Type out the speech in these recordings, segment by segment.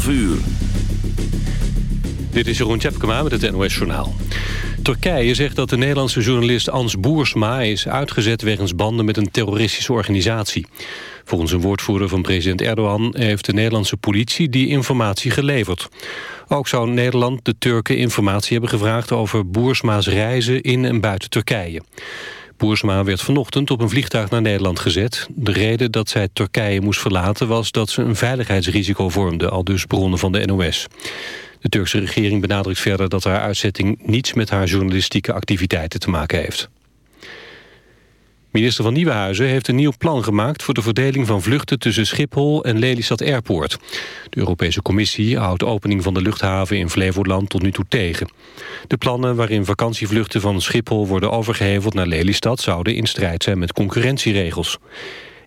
12 uur. Dit is Jeroen Tjepkema met het NOS Journaal. Turkije zegt dat de Nederlandse journalist Ans Boersma... is uitgezet wegens banden met een terroristische organisatie. Volgens een woordvoerder van president Erdogan... heeft de Nederlandse politie die informatie geleverd. Ook zou Nederland de Turken informatie hebben gevraagd... over Boersma's reizen in en buiten Turkije. Boersma werd vanochtend op een vliegtuig naar Nederland gezet. De reden dat zij Turkije moest verlaten was dat ze een veiligheidsrisico vormde, al dus bronnen van de NOS. De Turkse regering benadrukt verder dat haar uitzetting niets met haar journalistieke activiteiten te maken heeft. Minister van Nieuwenhuizen heeft een nieuw plan gemaakt... voor de verdeling van vluchten tussen Schiphol en Lelystad Airport. De Europese Commissie houdt de opening van de luchthaven in Flevoland tot nu toe tegen. De plannen waarin vakantievluchten van Schiphol worden overgeheveld naar Lelystad... zouden in strijd zijn met concurrentieregels.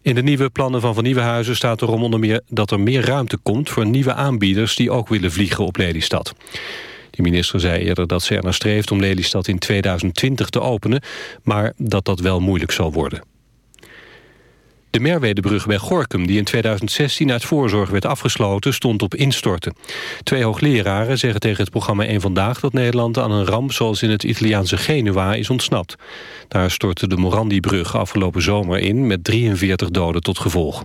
In de nieuwe plannen van Van Nieuwenhuizen staat erom onder meer... dat er meer ruimte komt voor nieuwe aanbieders die ook willen vliegen op Lelystad. De minister zei eerder dat ze ernaar streeft om Lelystad in 2020 te openen... maar dat dat wel moeilijk zal worden. De Merwedebrug bij Gorkum, die in 2016 uit voorzorg werd afgesloten, stond op instorten. Twee hoogleraren zeggen tegen het programma 1 Vandaag dat Nederland aan een ramp zoals in het Italiaanse Genua is ontsnapt. Daar stortte de Morandi-brug afgelopen zomer in met 43 doden tot gevolg.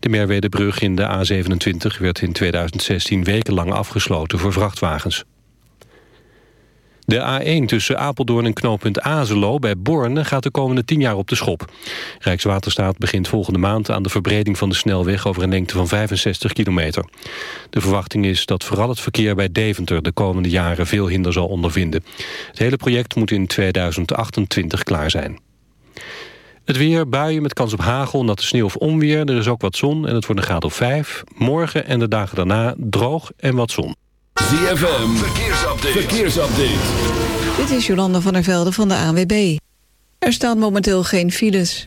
De Merwedebrug in de A27 werd in 2016 wekenlang afgesloten voor vrachtwagens. De A1 tussen Apeldoorn en knooppunt Azelo bij Borne gaat de komende 10 jaar op de schop. Rijkswaterstaat begint volgende maand aan de verbreding van de snelweg over een lengte van 65 kilometer. De verwachting is dat vooral het verkeer bij Deventer de komende jaren veel hinder zal ondervinden. Het hele project moet in 2028 klaar zijn. Het weer, buien met kans op hagel, natte sneeuw of onweer. Er is ook wat zon en het wordt een graad of 5. Morgen en de dagen daarna droog en wat zon. ZFM, verkeersupdate. verkeersupdate. Dit is Jolanda van der Velde van de ANWB. Er staan momenteel geen files.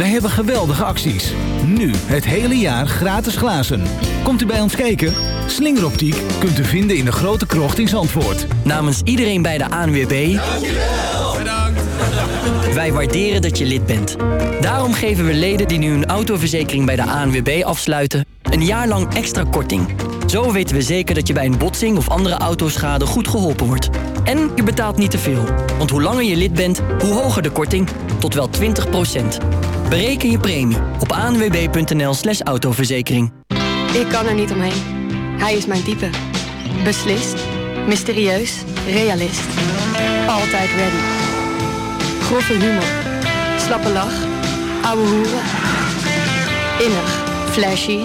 Wij hebben geweldige acties. Nu het hele jaar gratis glazen. Komt u bij ons kijken? Slingeroptiek kunt u vinden in de grote krocht in Zandvoort. Namens iedereen bij de ANWB... Bedankt. Wij waarderen dat je lid bent. Daarom geven we leden die nu een autoverzekering bij de ANWB afsluiten... een jaar lang extra korting. Zo weten we zeker dat je bij een botsing of andere autoschade goed geholpen wordt. En je betaalt niet te veel. Want hoe langer je lid bent, hoe hoger de korting. Tot wel 20% Bereken je premie op anwb.nl slash autoverzekering. Ik kan er niet omheen. Hij is mijn type. Beslist, mysterieus, realist. Altijd ready. Grove humor. Slappe lach. Ouwe hoeren. Innig, flashy,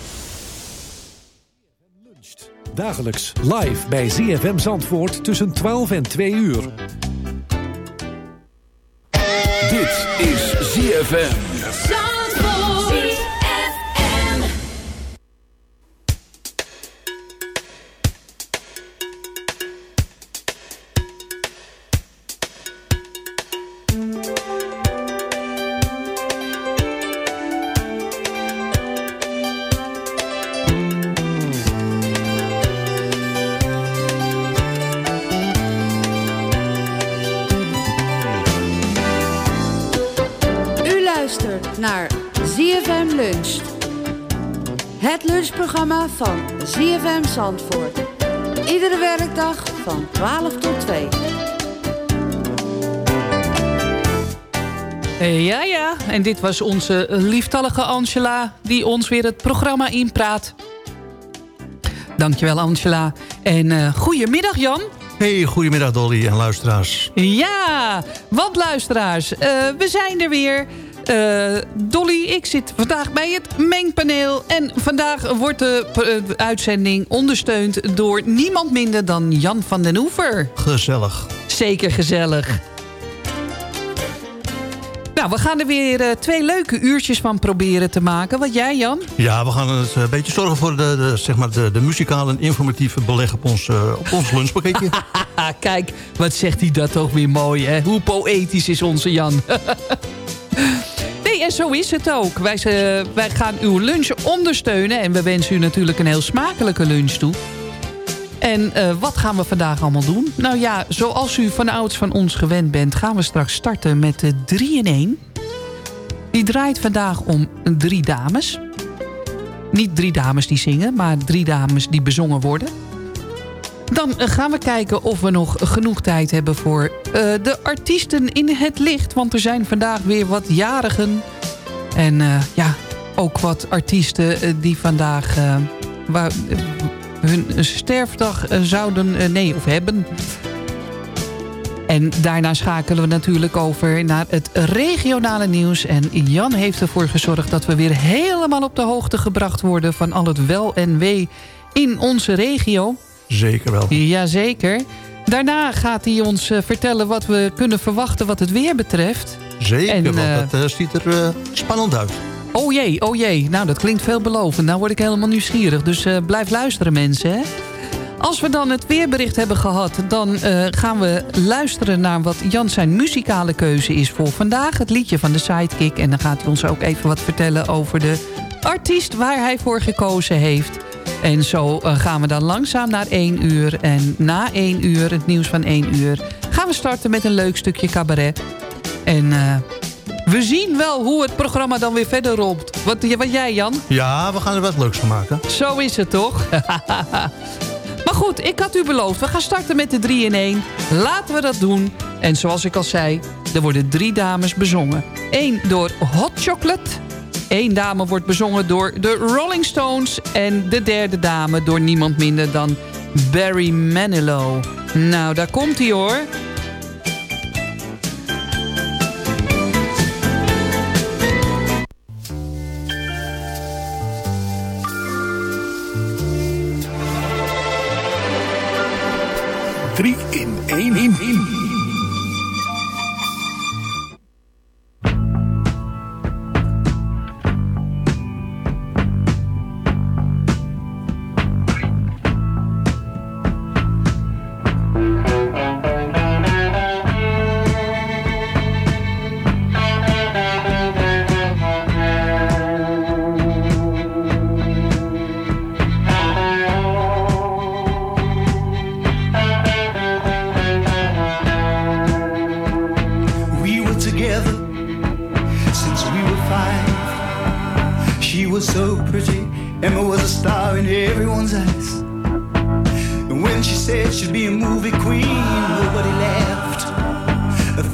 Dagelijks live bij ZFM Zandvoort tussen 12 en 2 uur. Dit is ZFM. Het lunchprogramma van ZFM Zandvoort. Iedere werkdag van 12 tot 2. Ja, ja. En dit was onze lieftallige Angela... die ons weer het programma inpraat. Dankjewel, Angela. En uh, goedemiddag, Jan. Hey, goedemiddag Dolly en luisteraars. Ja, wat luisteraars. Uh, we zijn er weer. Uh, Dolly, ik zit vandaag bij het mengpaneel. En vandaag wordt de uh, uitzending ondersteund door niemand minder dan Jan van den Oever. Gezellig. Zeker gezellig. Nou, we gaan er weer uh, twee leuke uurtjes van proberen te maken. Wat jij, Jan? Ja, we gaan het een beetje zorgen voor de, de zeg maar de, de muzikale en informatieve beleg op ons, op ons lunchpakketje. Kijk, wat zegt hij dat toch weer mooi, hè? Hoe poëtisch is onze Jan. nee, en zo is het ook. Wij, wij gaan uw lunch ondersteunen. En we wensen u natuurlijk een heel smakelijke lunch toe. En uh, wat gaan we vandaag allemaal doen? Nou ja, zoals u van ouds van ons gewend bent... gaan we straks starten met de 3 in 1. Die draait vandaag om drie dames. Niet drie dames die zingen, maar drie dames die bezongen worden. Dan uh, gaan we kijken of we nog genoeg tijd hebben voor uh, de artiesten in het licht. Want er zijn vandaag weer wat jarigen. En ja, ook wat artiesten die vandaag... Waar, hun sterfdag zouden... nee, of hebben. En daarna schakelen we natuurlijk over naar het regionale nieuws. En Jan heeft ervoor gezorgd dat we weer helemaal op de hoogte gebracht worden... van al het wel en wee in onze regio. Zeker wel. Jazeker. Daarna gaat hij ons vertellen wat we kunnen verwachten wat het weer betreft. Zeker, en, want dat uh, ziet er spannend uit. Oh jee, oh jee. Nou, dat klinkt veelbelovend. Nou word ik helemaal nieuwsgierig. Dus uh, blijf luisteren, mensen. Hè? Als we dan het weerbericht hebben gehad... dan uh, gaan we luisteren naar wat Jan zijn muzikale keuze is voor vandaag. Het liedje van de Sidekick. En dan gaat hij ons ook even wat vertellen over de artiest... waar hij voor gekozen heeft. En zo uh, gaan we dan langzaam naar één uur. En na één uur, het nieuws van één uur... gaan we starten met een leuk stukje cabaret. En... We zien wel hoe het programma dan weer verder rolt. Wat, wat jij, Jan? Ja, we gaan er wat leuks van maken. Zo is het toch? maar goed, ik had u beloofd. We gaan starten met de 3 in 1. Laten we dat doen. En zoals ik al zei, er worden drie dames bezongen. Eén door Hot Chocolate. Eén dame wordt bezongen door de Rolling Stones. En de derde dame door niemand minder dan Barry Manilow. Nou, daar komt hij hoor.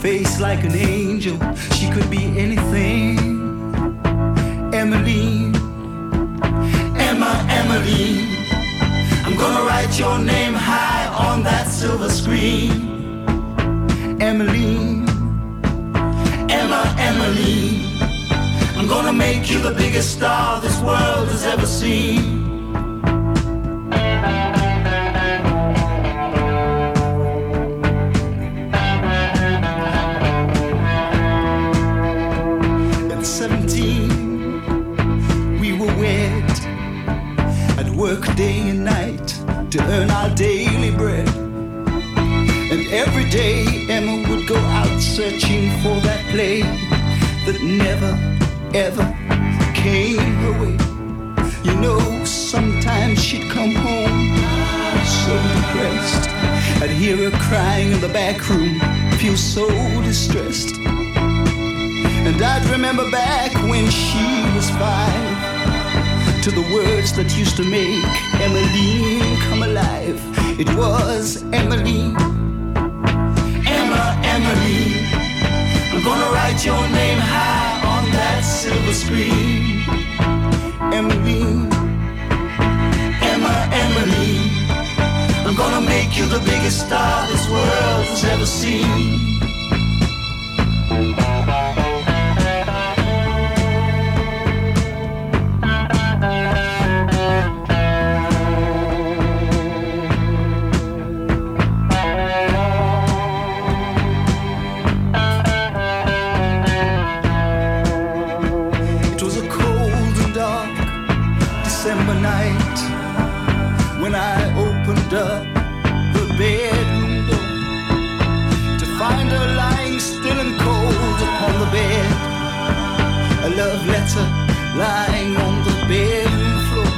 face like an angel. She could be anything. Emily, Emma, Emily. I'm gonna write your name high on that silver screen. Emily, Emma, Emily. I'm gonna make you the biggest star this world has ever seen. day and night to earn our daily bread. And every day Emma would go out searching for that play that never, ever came her way. You know, sometimes she'd come home so depressed. I'd hear her crying in the back room, feel so distressed. And I'd remember back when she was five to the words that used to make Emily come alive. It was Emily. Emma, Emmeline. I'm gonna write your name high on that silver screen. Emily. Emma, Emmeline. I'm gonna make you the biggest star this world has ever seen. Night when I opened up the bedroom door to find her lying still and cold upon the bed. A love letter lying on the bedroom floor.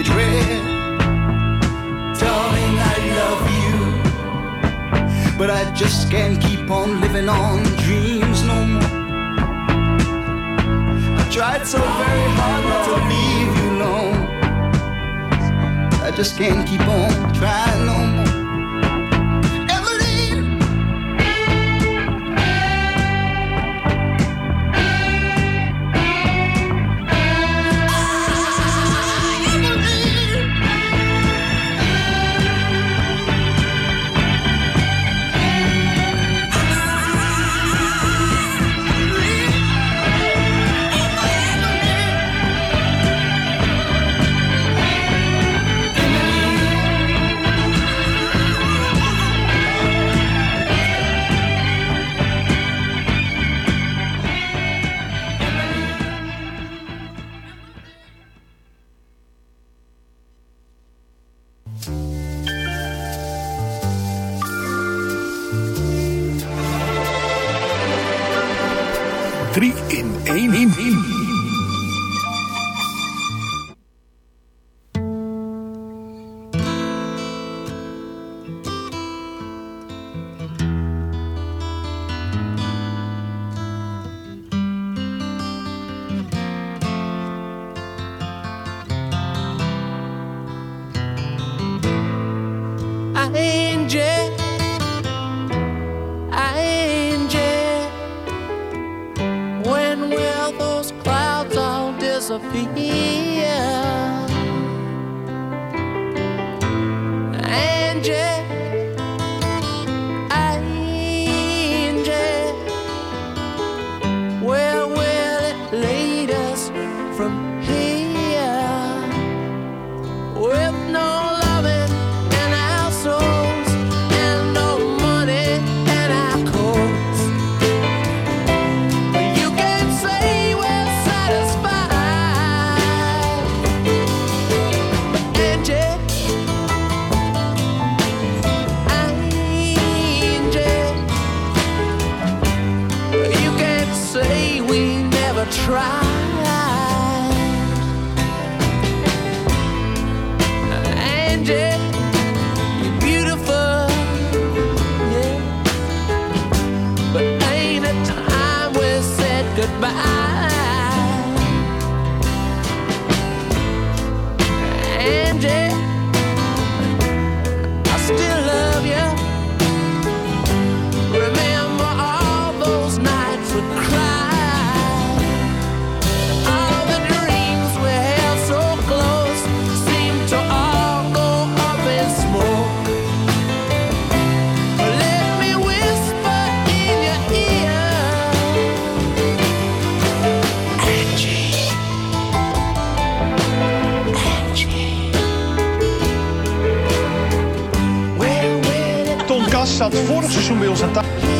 It read, Darling, I love you, but I just can't keep on living on dreams no more. I tried so very hard not to leave you just can't keep on trying no more. Disappear? Vorig seizoen bij ons aan tafel.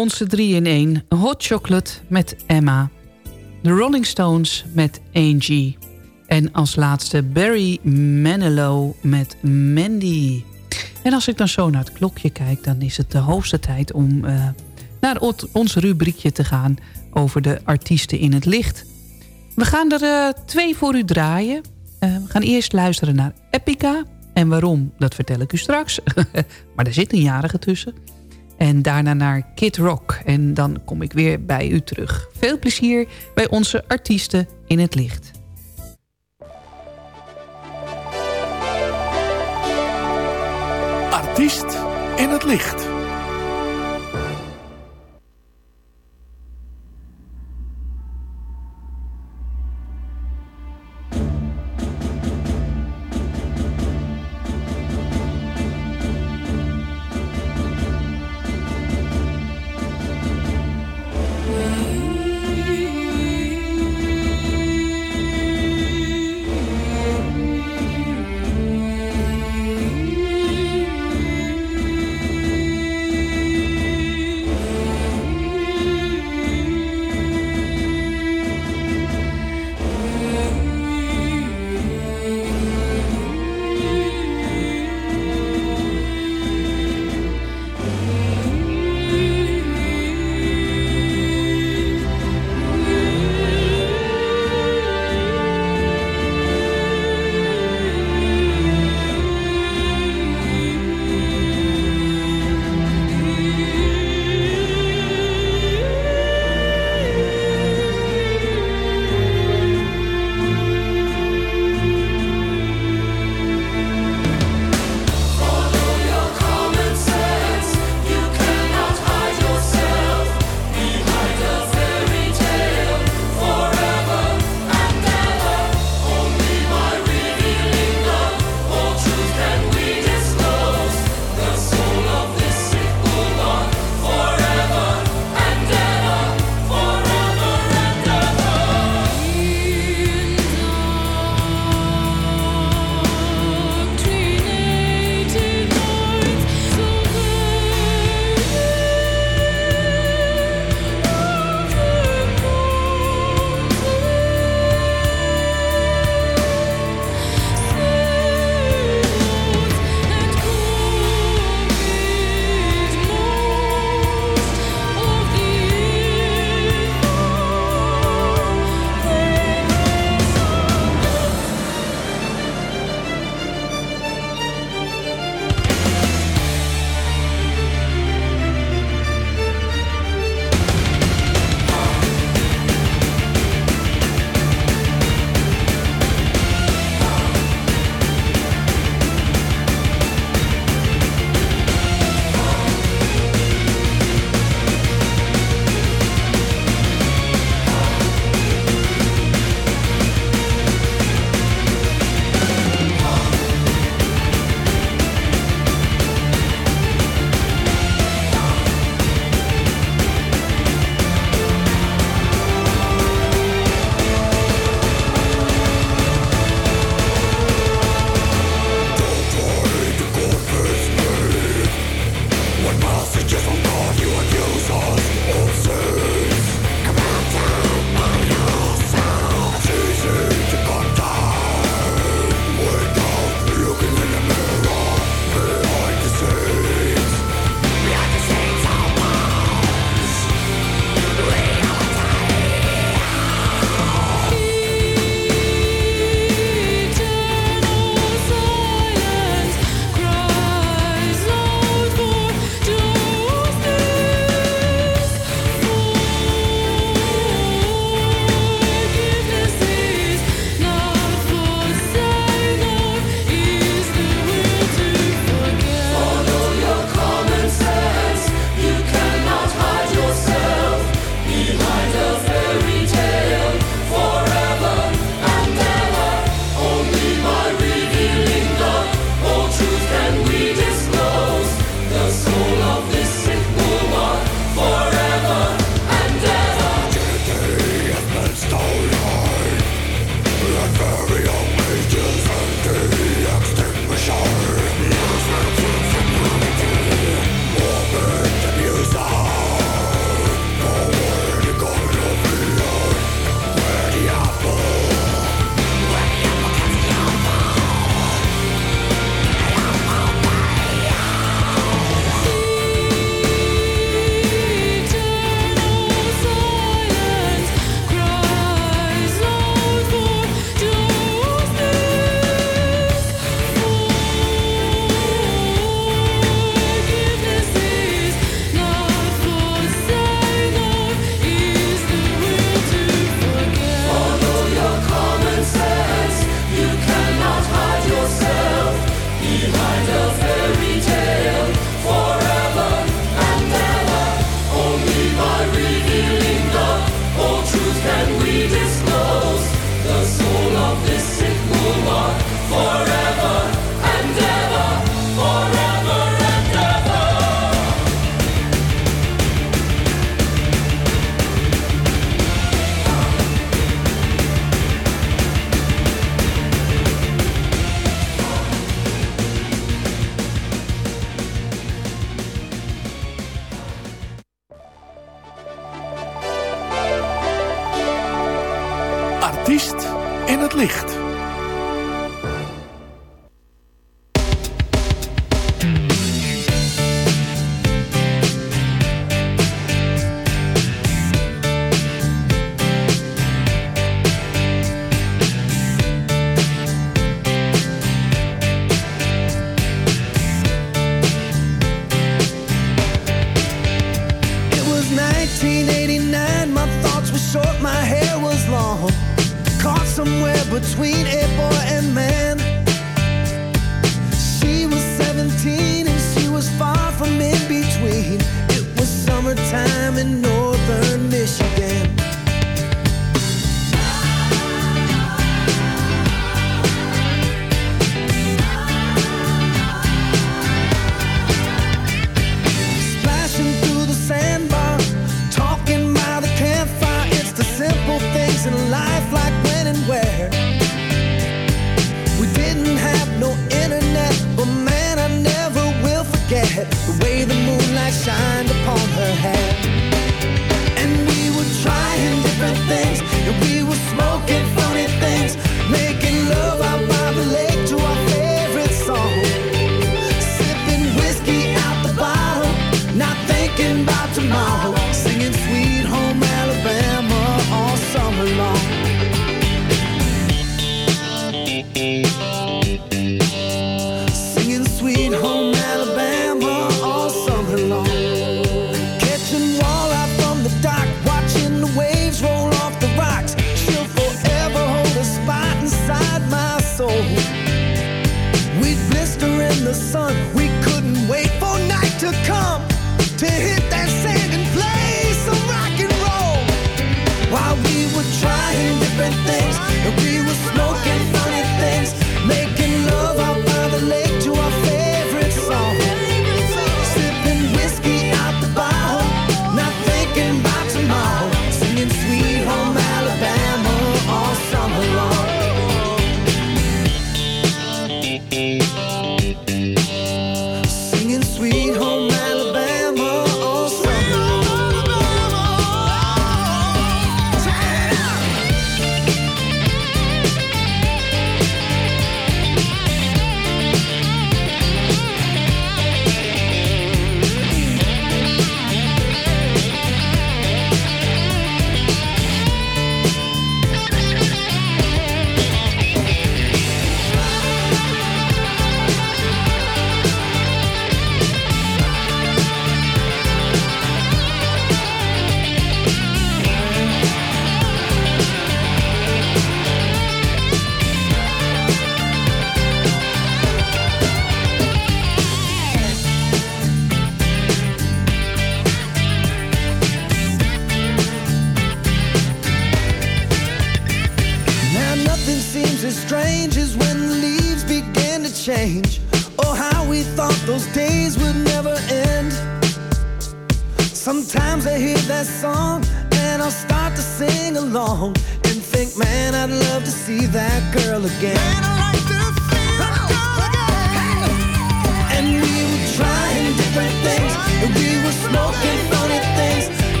Onze 3 in 1 Hot Chocolate met Emma. De Rolling Stones met Angie. En als laatste Barry Manilow met Mandy. En als ik dan zo naar het klokje kijk... dan is het de hoogste tijd om eh, naar ons rubriekje te gaan... over de artiesten in het licht. We gaan er eh, twee voor u draaien. Eh, we gaan eerst luisteren naar Epica. En waarom, dat vertel ik u straks. maar er zit een jarige tussen. En daarna naar Kid Rock. En dan kom ik weer bij u terug. Veel plezier bij onze artiesten in het licht. Artiest in het licht.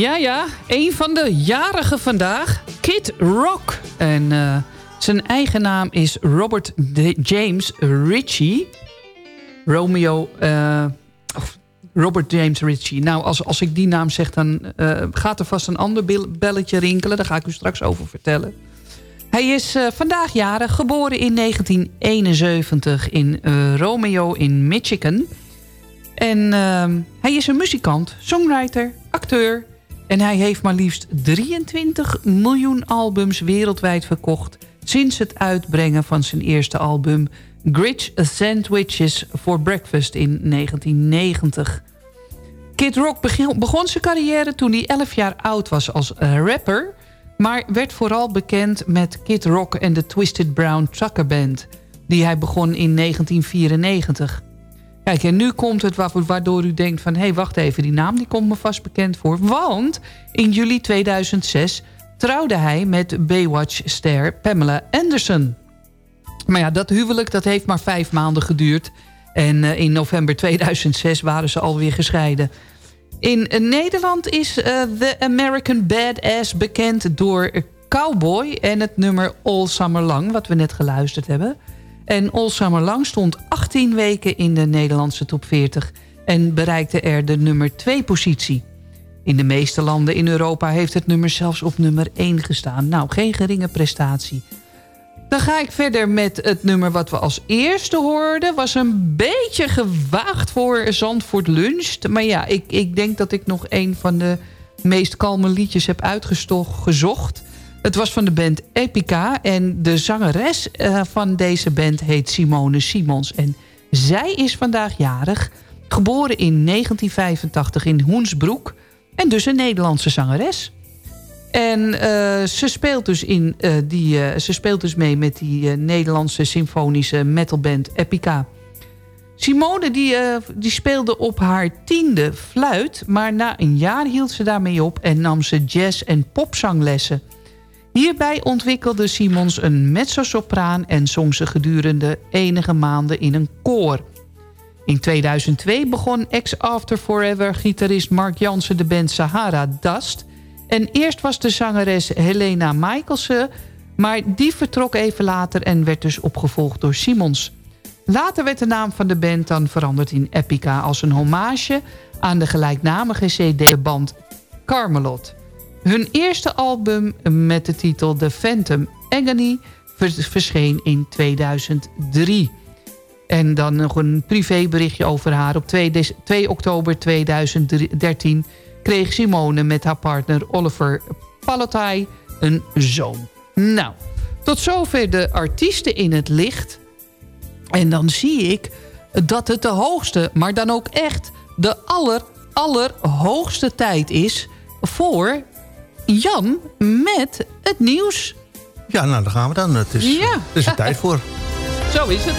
Ja, ja. Een van de jarigen vandaag. Kid Rock. En eh, zijn eigen naam is Robert James Ritchie. Romeo... eh, Robert James Ritchie. Nou, als, als ik die naam zeg, dan uh, gaat er vast een ander belletje rinkelen. Daar ga ik u straks over vertellen. Hij is vandaag jarig, geboren in 1971 in Romeo in Michigan. En hij is een muzikant, songwriter, acteur... en hij heeft maar liefst 23 miljoen albums wereldwijd verkocht... sinds het uitbrengen van zijn eerste album... Gritch Sandwiches for Breakfast in 1990. Kid Rock begon zijn carrière toen hij 11 jaar oud was als rapper... maar werd vooral bekend met Kid Rock en de Twisted Brown Trucker Band... die hij begon in 1994. Kijk, en nu komt het waardoor u denkt van... hé, hey, wacht even, die naam die komt me vast bekend voor. Want in juli 2006 trouwde hij met Baywatch-ster Pamela Anderson... Maar ja, dat huwelijk dat heeft maar vijf maanden geduurd. En uh, in november 2006 waren ze alweer gescheiden. In uh, Nederland is uh, The American Badass bekend door Cowboy... en het nummer All Summer Long, wat we net geluisterd hebben. En All Summer Long stond 18 weken in de Nederlandse top 40... en bereikte er de nummer 2 positie. In de meeste landen in Europa heeft het nummer zelfs op nummer 1 gestaan. Nou, geen geringe prestatie... Dan ga ik verder met het nummer wat we als eerste hoorden. Was een beetje gewaagd voor Zandvoort Lunch. Maar ja, ik, ik denk dat ik nog een van de meest kalme liedjes heb uitgezocht. Het was van de band Epica. En de zangeres uh, van deze band heet Simone Simons. En zij is vandaag jarig. Geboren in 1985 in Hoensbroek. En dus een Nederlandse zangeres. En uh, ze, speelt dus in, uh, die, ze speelt dus mee met die Nederlandse symfonische metalband Epica. Simone die, die speelde op haar tiende fluit... maar na een jaar hield ze daarmee op en nam ze jazz- en popzanglessen. Hierbij ontwikkelde Simons een mezzo-sopraan... en zong ze gedurende enige maanden in een koor. In 2002 begon ex-After Forever-gitarist Mark Jansen de band Sahara Dust... En eerst was de zangeres Helena Michaelsen... maar die vertrok even later en werd dus opgevolgd door Simons. Later werd de naam van de band dan veranderd in Epica... als een hommage aan de gelijknamige cd-band Carmelot. Hun eerste album met de titel The Phantom Agony verscheen in 2003. En dan nog een privéberichtje over haar. Op 2, 2 oktober 2013 kreeg Simone met haar partner Oliver Palotai een zoon. Nou, tot zover de artiesten in het licht. En dan zie ik dat het de hoogste, maar dan ook echt de aller, allerhoogste tijd is... voor Jan met het nieuws. Ja, nou, dan gaan we dan. Het is, ja. het is er tijd voor. Zo is het.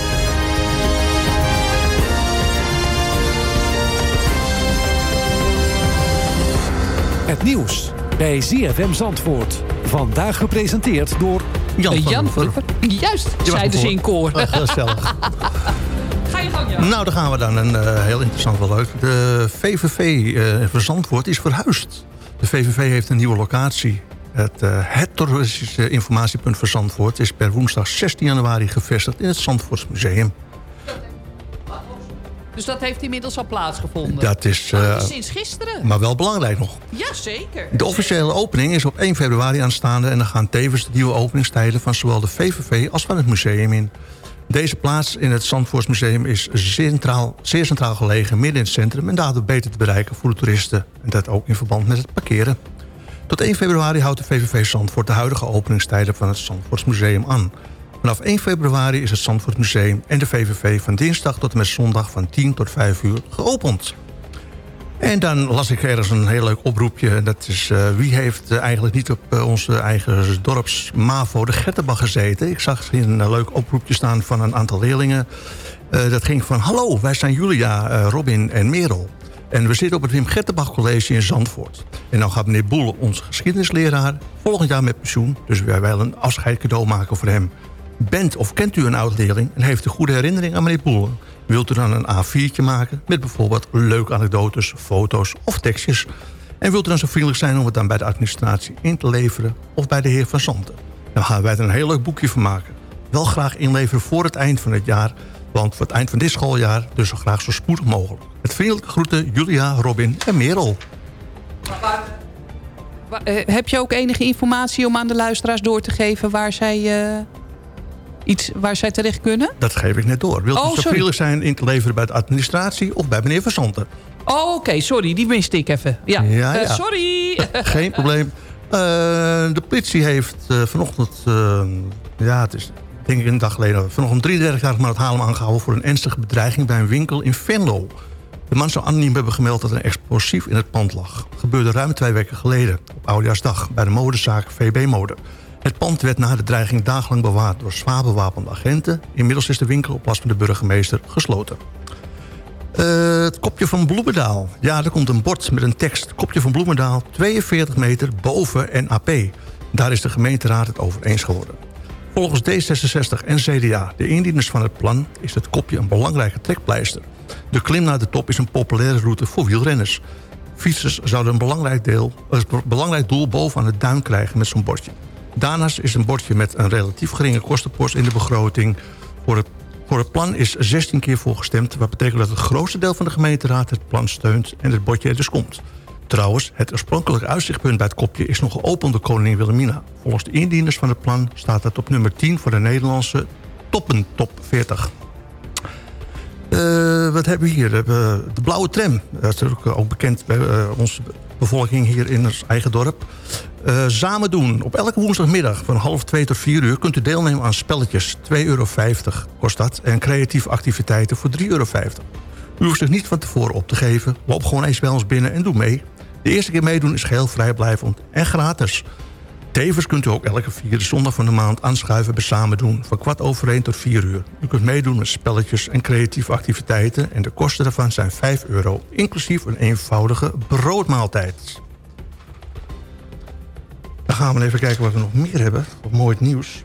Het nieuws bij ZFM Zandvoort. Vandaag gepresenteerd door Jan, uh, Jan Juist, zeiden ze in koor. Uh, gezellig. Ga je gang, Jan. Nou, daar gaan we dan. Een uh, heel interessant, wel leuk. De VVV uh, voor Zandvoort is verhuisd. De VVV heeft een nieuwe locatie. Het, uh, het toeristische informatiepunt voor Zandvoort... is per woensdag 16 januari gevestigd in het Zandvoortsmuseum. Dus dat heeft inmiddels al plaatsgevonden? Dat is... Uh, sinds gisteren. Maar wel belangrijk nog. Ja, zeker. De officiële opening is op 1 februari aanstaande... en dan gaan tevens de nieuwe openingstijden van zowel de VVV als van het museum in. Deze plaats in het Zandvoortsmuseum is centraal, zeer centraal gelegen... midden in het centrum en daardoor beter te bereiken voor de toeristen. En dat ook in verband met het parkeren. Tot 1 februari houdt de VVV Zandvoort de huidige openingstijden van het Zandvoortsmuseum aan... Vanaf 1 februari is het Zandvoortmuseum en de VVV van dinsdag tot en met zondag van 10 tot 5 uur geopend. En dan las ik ergens een heel leuk oproepje. Dat is uh, wie heeft uh, eigenlijk niet op uh, onze eigen dorps MAVO de Gettenbach gezeten. Ik zag hier een leuk oproepje staan van een aantal leerlingen. dat ging van hallo, wij zijn Julia, Robin en Merel. En we zitten op het Wim Gettenbach College in Zandvoort. En dan gaat meneer Boel, onze geschiedenisleraar, volgend jaar met pensioen. Dus wij willen een afscheid cadeau maken voor hem. Bent of kent u een oud-leerling en heeft een goede herinnering aan meneer Boelen... wilt u dan een A4'tje maken met bijvoorbeeld leuke anekdotes, foto's of tekstjes... en wilt u dan zo vriendelijk zijn om het dan bij de administratie in te leveren... of bij de heer Van Zanten. Dan gaan wij er een heel leuk boekje van maken. Wel graag inleveren voor het eind van het jaar... Want voor het eind van dit schooljaar dus zo graag zo spoedig mogelijk. Met vriendelijke groeten Julia, Robin en Merel. Wa- eh, heb je ook enige informatie om aan de luisteraars door te geven... waar zij, eh, iets, waar zij terecht kunnen? Dat geef ik net door. Wilt u Oh, zo vriendelijk zijn in te leveren bij de administratie... of bij meneer Verzanten? Oh, oké, sorry, die miste ik even. Ja, Ja, Eh, sorry. Geen probleem. Eh, de politie heeft eh, vanochtend... ja, het is denk ik een dag geleden... vanochtend 33-jarig man uit Haarlem aangehouden... voor een ernstige bedreiging bij een winkel in Venlo. De man zou anoniem hebben gemeld dat er een explosief in het pand lag. Het gebeurde ruim twee weken geleden, op Oudjaarsdag... bij de modezaak VB Mode. Het pand werd na de dreiging dagenlang bewaard... door zwaar bewapende agenten. Inmiddels is de winkel op last van de burgemeester gesloten. Eh, het kopje van Bloemendaal. Ja, er komt een bord met een tekst. Kopje van Bloemendaal, 42 meter boven NAP. Daar is de gemeenteraad het over eens geworden. Volgens D66 en CDA, de indieners van het plan... is het kopje een belangrijke trekpleister. De klim naar de top is een populaire route voor wielrenners. Fietsers zouden een belangrijk, deel, een belangrijk doel bovenaan het duin krijgen met zo'n bordje. Daarnaast is een bordje met een relatief geringe kostenpost in de begroting... voor het voor het plan is 16 keer voorgestemd... wat betekent dat het grootste deel van de gemeenteraad het plan steunt... en het bordje er dus komt. Trouwens, het oorspronkelijke uitzichtpunt bij het kopje... is nog geopend door koningin Wilhelmina. Volgens de indieners van het plan staat het op nummer 10... voor de Nederlandse toppen top 40. Eh, wat hebben we hier? Hebben de blauwe tram. Dat is natuurlijk ook bekend bij eh, onze bevolking hier in ons eigen dorp. Eh, samen doen. Op elke woensdagmiddag van half twee tot vier uur... kunt u deelnemen aan spelletjes. 2,50 euro kost dat. En creatieve activiteiten voor 3,50 euro. U hoeft zich niet van tevoren op te geven. Loop gewoon eens bij ons binnen en doe mee. De eerste keer meedoen is geheel vrijblijvend en gratis. Tevens kunt u ook elke vierde zondag van de maand aanschuiven bij Samen Doen... van kwart over één tot vier uur. U kunt meedoen met spelletjes en creatieve activiteiten... en de kosten daarvan zijn 5 euro, inclusief een eenvoudige broodmaaltijd. Dan gaan we even kijken wat we nog meer hebben. Wat mooi nieuws.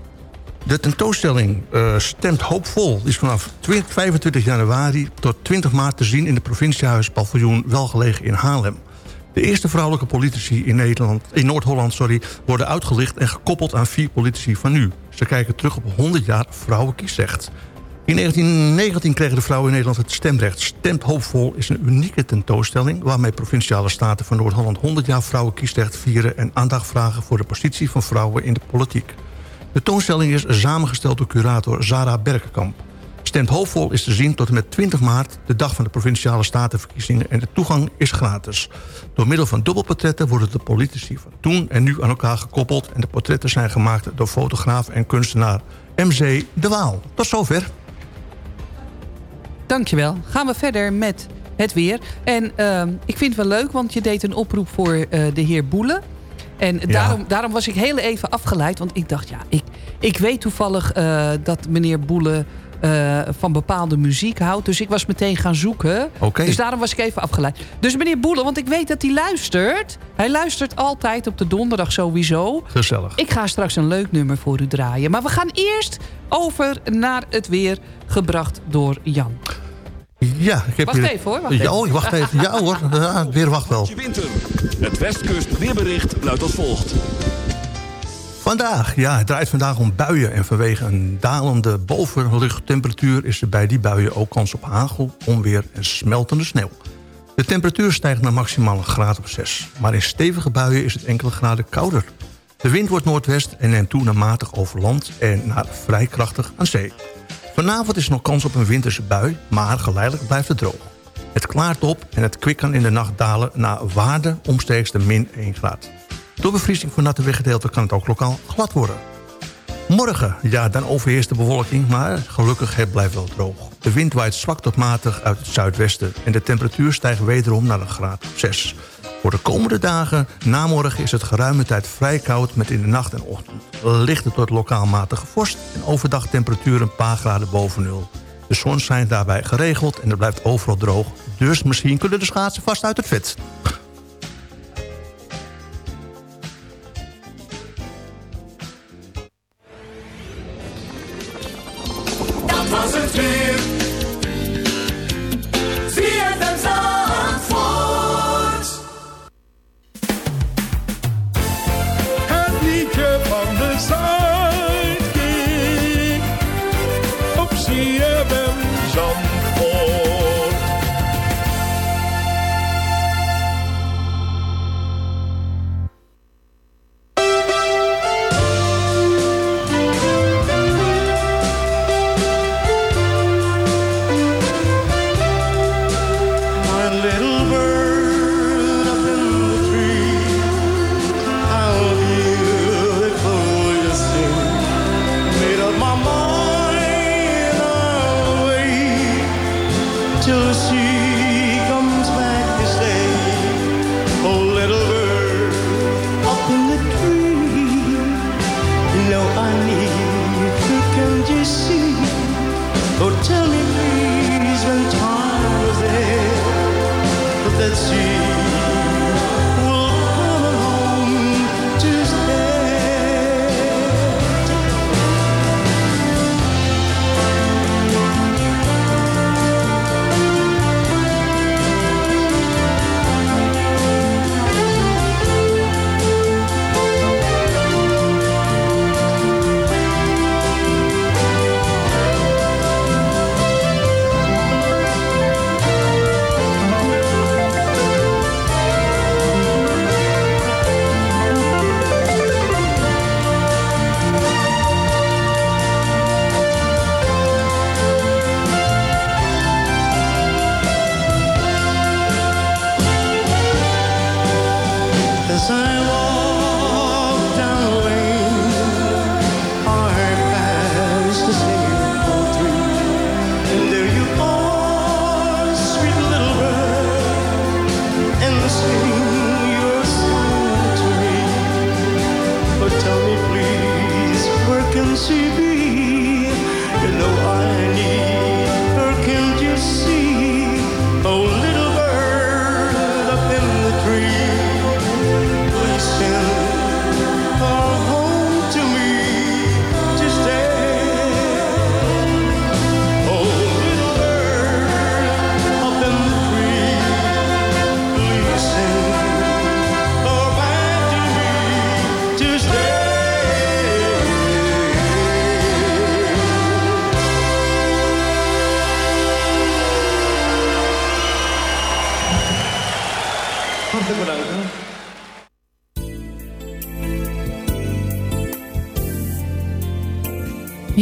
De tentoonstelling eh, Stemt Hoopvol is vanaf 20 25 januari tot 20 maart te zien... in de provinciehuis paviljoen Welgelegen in Haarlem. De eerste vrouwelijke politici in, Nederland, in Noord-Holland sorry, worden uitgelicht en gekoppeld aan vier politici van nu. Ze kijken terug op 100 jaar vrouwenkiesrecht. In 1919 kregen de vrouwen in Nederland het stemrecht. Stemt hoopvol is een unieke tentoonstelling... waarmee provinciale staten van Noord-Holland 100 jaar vrouwenkiesrecht vieren... en aandacht vragen voor de positie van vrouwen in de politiek. De tentoonstelling is samengesteld door curator Zara Berkenkamp. Stemt hoopvol is te zien tot en met 20 maart... de dag van de provinciale statenverkiezingen... en de toegang is gratis. Door middel van dubbelportretten worden de politici van toen en nu aan elkaar gekoppeld... en de portretten zijn gemaakt door fotograaf en kunstenaar MC De Waal. Tot zover. Dankjewel. Gaan we verder met het weer. En ehm, ik vind het wel leuk, want je deed een oproep voor eh, de heer Boelen. En daarom, daarom was ik heel even afgeleid. Want ik dacht, ja, ik, ik weet toevallig eh, dat meneer Boelen eh, van bepaalde muziek houdt. Dus ik was meteen gaan zoeken. Oké. Dus daarom was ik even afgeleid. Dus meneer Boelen, want ik weet dat hij luistert. Hij luistert altijd op de donderdag sowieso. Gezellig. Ik ga straks een leuk nummer voor u draaien. Maar we gaan eerst over naar het weer gebracht door Jan. Ja, ik heb Wacht hier- even, hoor, wacht ja, even. oh, wacht even. Ja hoor, ja, het weer wacht wel. Winter. Het Westkust weerbericht luidt als volgt. Vandaag, ja, het draait vandaag om buien. En vanwege een dalende bovenluchttemperatuur... is er bij die buien ook kans op hagel, onweer en smeltende sneeuw. De temperatuur stijgt naar maximaal een graad of 6. Maar in stevige buien is het enkele graden kouder. De wind wordt noordwest en neemt toe naar matig over land... en naar vrij krachtig aan zee. Vanavond is nog kans op een winterse bui, maar geleidelijk blijft het droog. Het klaart op en het kwik kan in de nacht dalen naar waarde omstreeks de min 1 graad. Door bevriezing van natte weggedeelten kan het ook lokaal glad worden. Morgen, ja, dan overheerst de bewolking, maar gelukkig het blijft wel droog. De wind waait zwak tot matig uit het zuidwesten... en de temperatuur stijgt wederom naar een graad of 6. Voor de komende dagen, na morgen, is het geruime tijd vrij koud... met in de nacht en ochtend lichte tot lokaal matige vorst... en overdag temperatuur een paar graden boven nul. De zon schijnt daarbij geregeld en het blijft overal droog... dus misschien kunnen de schaatsen vast uit het vet. Dat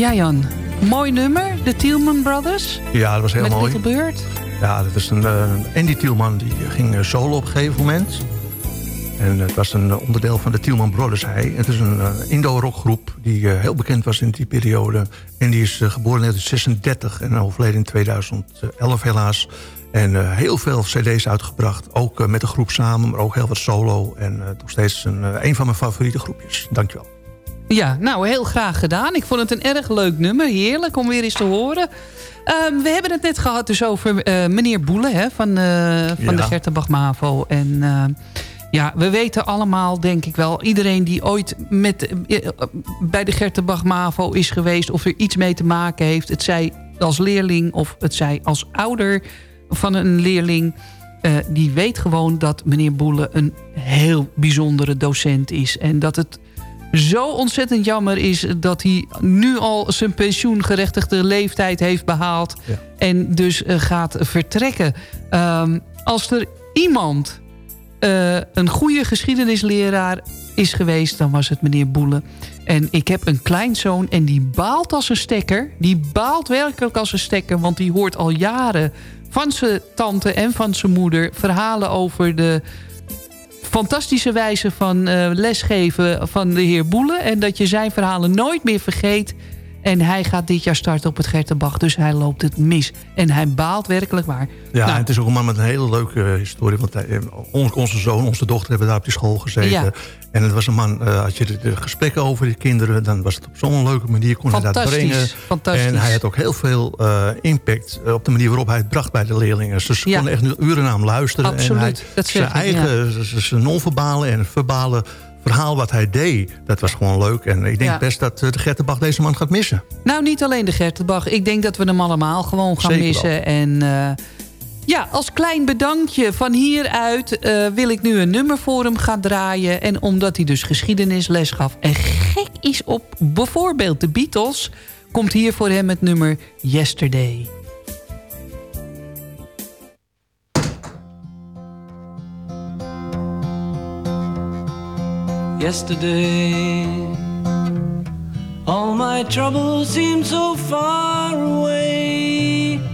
Ja, Jan. Mooi nummer, de Tielman Brothers. Ja, dat was heel met mooi. Little Bird. Ja, dat is een, eh, Andy Tielman die ging eh, solo op een gegeven moment. En het was een eh, onderdeel van de Tielman Brothers. Hij. Het is een uh, Indo-rockgroep die heel bekend was in die periode. En die is geboren in 1936 en overleden in 2011 helaas. En heel veel cd's uitgebracht. Ook met de groep samen, maar ook heel wat solo. En nog steeds een, een van mijn favoriete groepjes. Dankjewel. Ja, nou, heel graag gedaan. Ik vond het een erg leuk nummer. Heerlijk om weer eens te horen. Ehm, we hebben het net gehad dus over eh, meneer Boele hè, van, eh, van Ja. de Gertenbach MAVO. En eh, ja, we weten allemaal, denk ik wel... iedereen die ooit met, bij de Gertenbach MAVO is geweest... of er iets mee te maken heeft... het zij als leerling of het zij als ouder van een leerling... die weet gewoon dat meneer Boele een heel bijzondere docent is. En dat het zo ontzettend jammer is dat hij nu al zijn pensioengerechtigde leeftijd heeft behaald. En dus eh, gaat vertrekken. Ehm, als er iemand eh, een goede geschiedenisleraar is geweest, dan was het meneer Boele. En ik heb een kleinzoon en die baalt als een stekker. Die baalt werkelijk als een stekker, want die hoort al jaren van zijn tante en van zijn moeder verhalen over de fantastische wijze van eh, lesgeven van de heer Boele. En dat je zijn verhalen nooit meer vergeet. En hij gaat dit jaar starten op het Gertenbach. Dus hij loopt het mis. En hij baalt werkelijk waar. Ja, Nou, het is ook een man met een hele leuke eh, historie. Want hij, eh, on- onze zoon, onze dochter hebben daar op die school gezeten. Ja. En het was een man, eh, als je de, de gesprekken over die kinderen... dan was het op zo'n leuke manier, kon hij dat brengen. fantastisch. En hij had ook heel veel eh, impact eh, op de manier waarop hij het bracht bij de leerlingen. Ze Ja. konden echt uren naar hem luisteren. Absoluut, en hij, dat zijn ik, eigen, z- zijn non-verbale en verbale verhaal wat hij deed... dat was gewoon leuk. En ik denk Ja. best dat de Gertenbach deze man gaat missen. Nou, niet alleen de Gertenbach. Ik denk dat we hem allemaal gewoon gaan Zeker missen. wel. En ja, als klein bedankje van hieruit eh, wil ik nu een nummer voor hem gaan draaien. En omdat hij dus geschiedenisles gaf en gek is op bijvoorbeeld de Beatles... komt hier voor hem het nummer Yesterday. Yesterday All my troubles seem so far away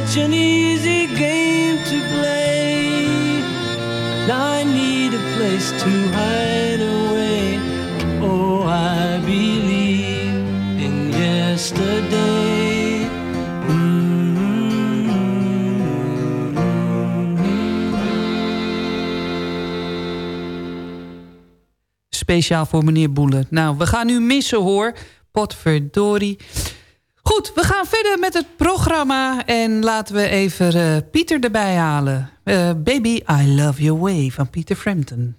Such an easy game to play. Now I need a place to hide away. Oh, I believe in yesterday. Speciaal voor meneer Boelen. Nou, we gaan u missen hoor. Potverdorie. Goed, we gaan verder met het programma. En laten we even eh, Pieter erbij halen. Eh, Baby, I Love Your Way van Pieter Frampton.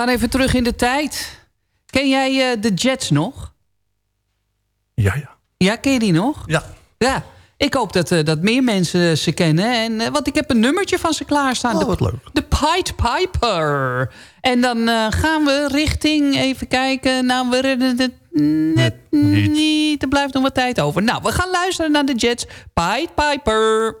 Gaan even terug in de tijd. Ken jij eh, de Jets nog? Ja, ja. Ja, ken je die nog? Ja. Ja. Ik hoop dat, eh, dat meer mensen ze kennen. En, eh, want ik heb een nummertje van ze klaarstaan. Oh, de, wat leuk. De Pied Piper. En dan gaan we richting, even kijken. Nou, we redden het net niet. Er blijft nog wat tijd over. Nou, we gaan luisteren naar de Jets. Pied Piper.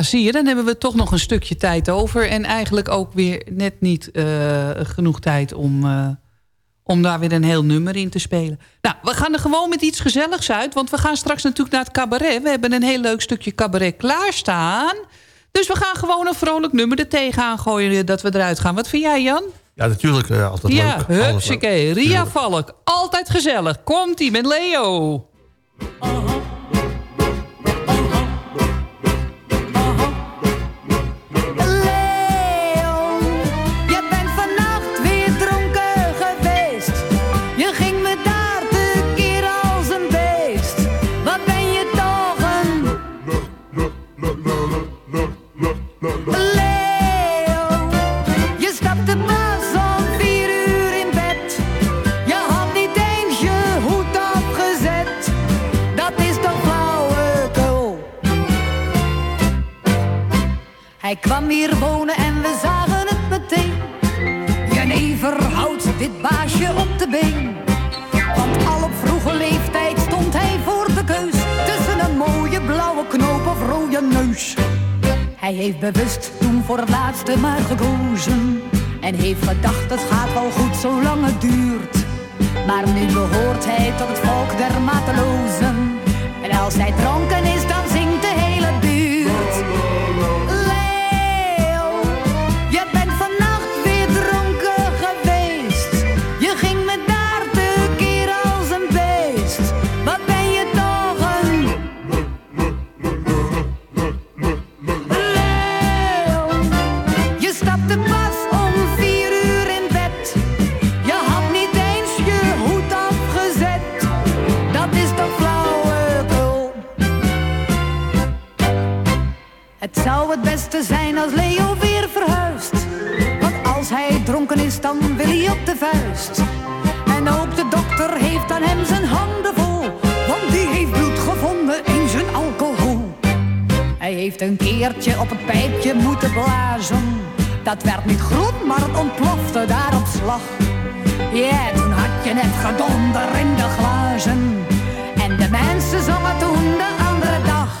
Ja, zie je, dan hebben we toch nog een stukje tijd over. En eigenlijk ook weer net niet eh, genoeg tijd om, eh, om daar weer een heel nummer in te spelen. Nou, we gaan er gewoon met iets gezelligs uit. Want we gaan straks natuurlijk naar het cabaret. We hebben een heel leuk stukje cabaret klaarstaan. Dus we gaan gewoon een vrolijk nummer er tegenaan gooien dat we eruit gaan. Wat vind jij, Jan? Ja, natuurlijk. eh, altijd ja, leuk. Hupsakee. Ria Valk, altijd gezellig. Komt-ie met Leo. Leo, Hij kwam hier wonen en we zagen het meteen. Jenever houdt dit baasje op de been. Want al op vroege leeftijd stond hij voor de keus. Tussen een mooie blauwe knoop of rode neus. Hij heeft bewust toen voor het laatste maar gekozen. En heeft gedacht het gaat wel goed zolang het duurt. Maar nu behoort hij tot het volk der matelozen. En als hij dronken is dan Beste zijn als Leo weer verhuist. Want als hij dronken is, dan wil hij op de vuist. En ook de dokter heeft aan hem zijn handen vol, want die heeft bloed gevonden in zijn alcohol. Hij heeft een keertje op het pijpje moeten blazen. Dat werd niet groen, maar het ontplofte daar op slag. Ja, toen had je net gedonder in de glazen. En de mensen zongen toen de andere dag.